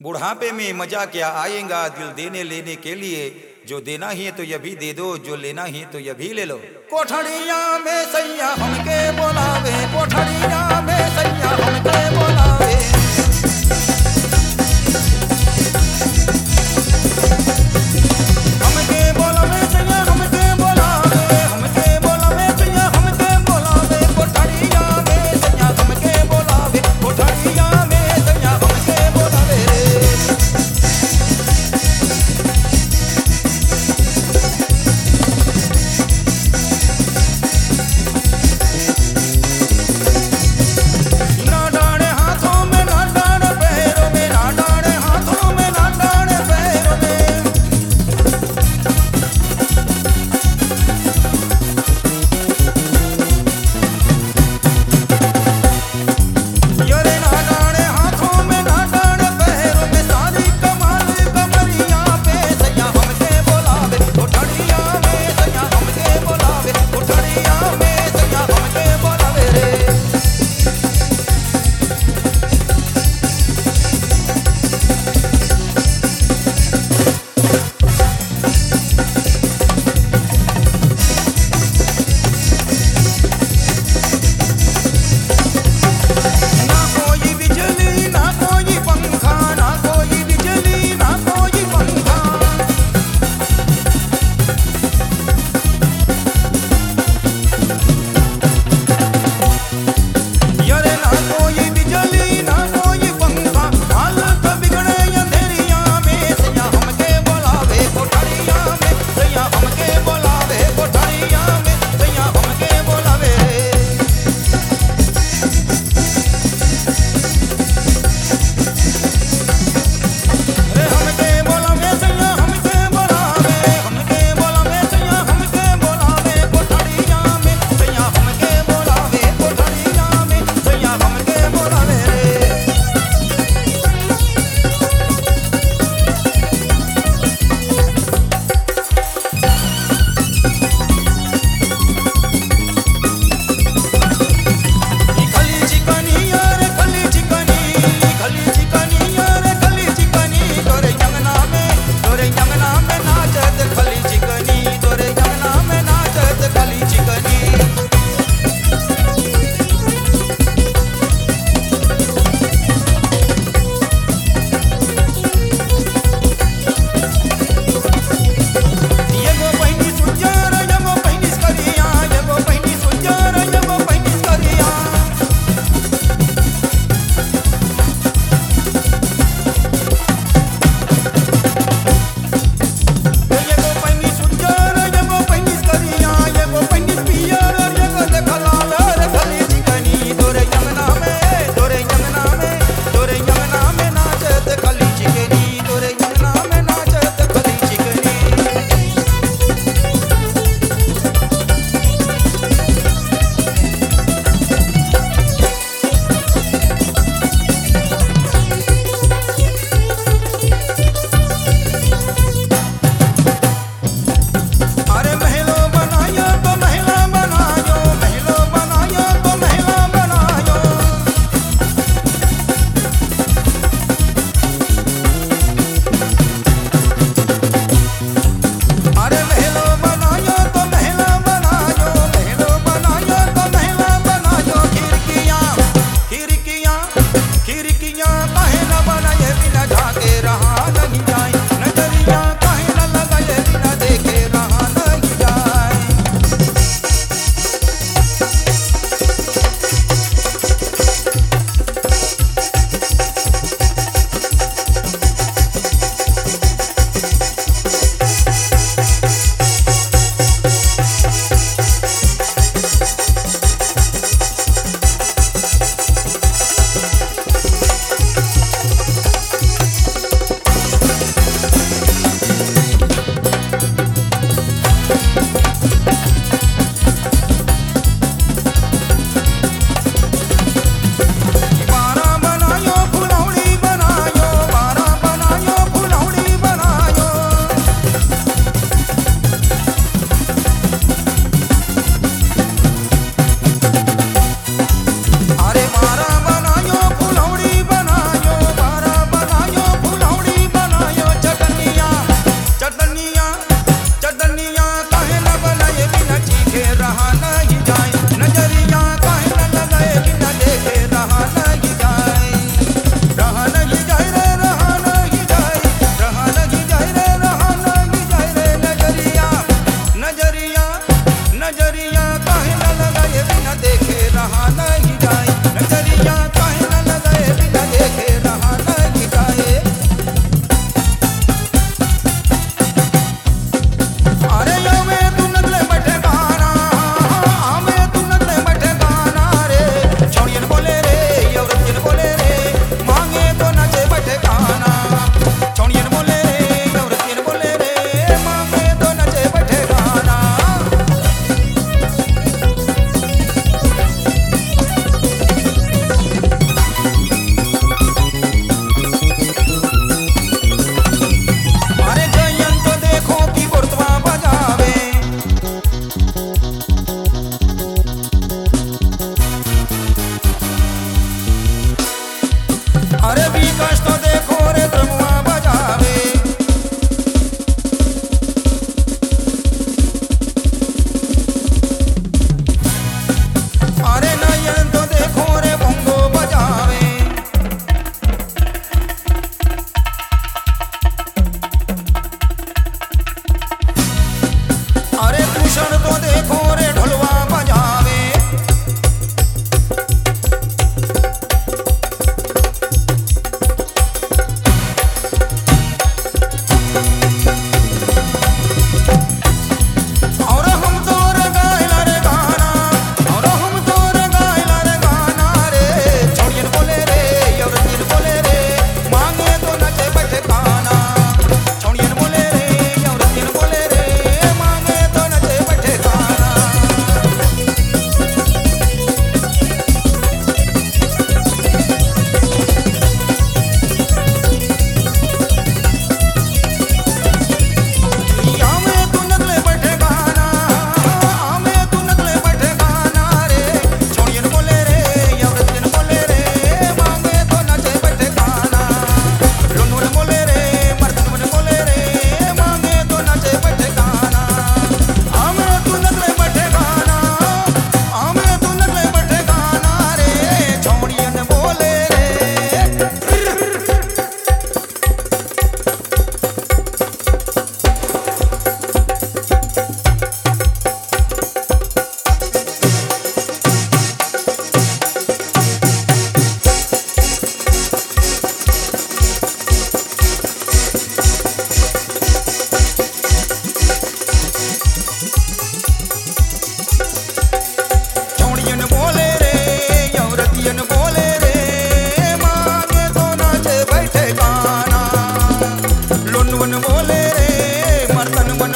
बुढ़ापे में मज़ा क्या आएगा दिल देने लेने के लिए? जो देना ही है तो यह भी दे दो, जो लेना ही है तो यह भी ले लो। कोठड़िया में सैया हमके बोलावे, कोठड़िया में सैया हमके बोलावे। పట్టను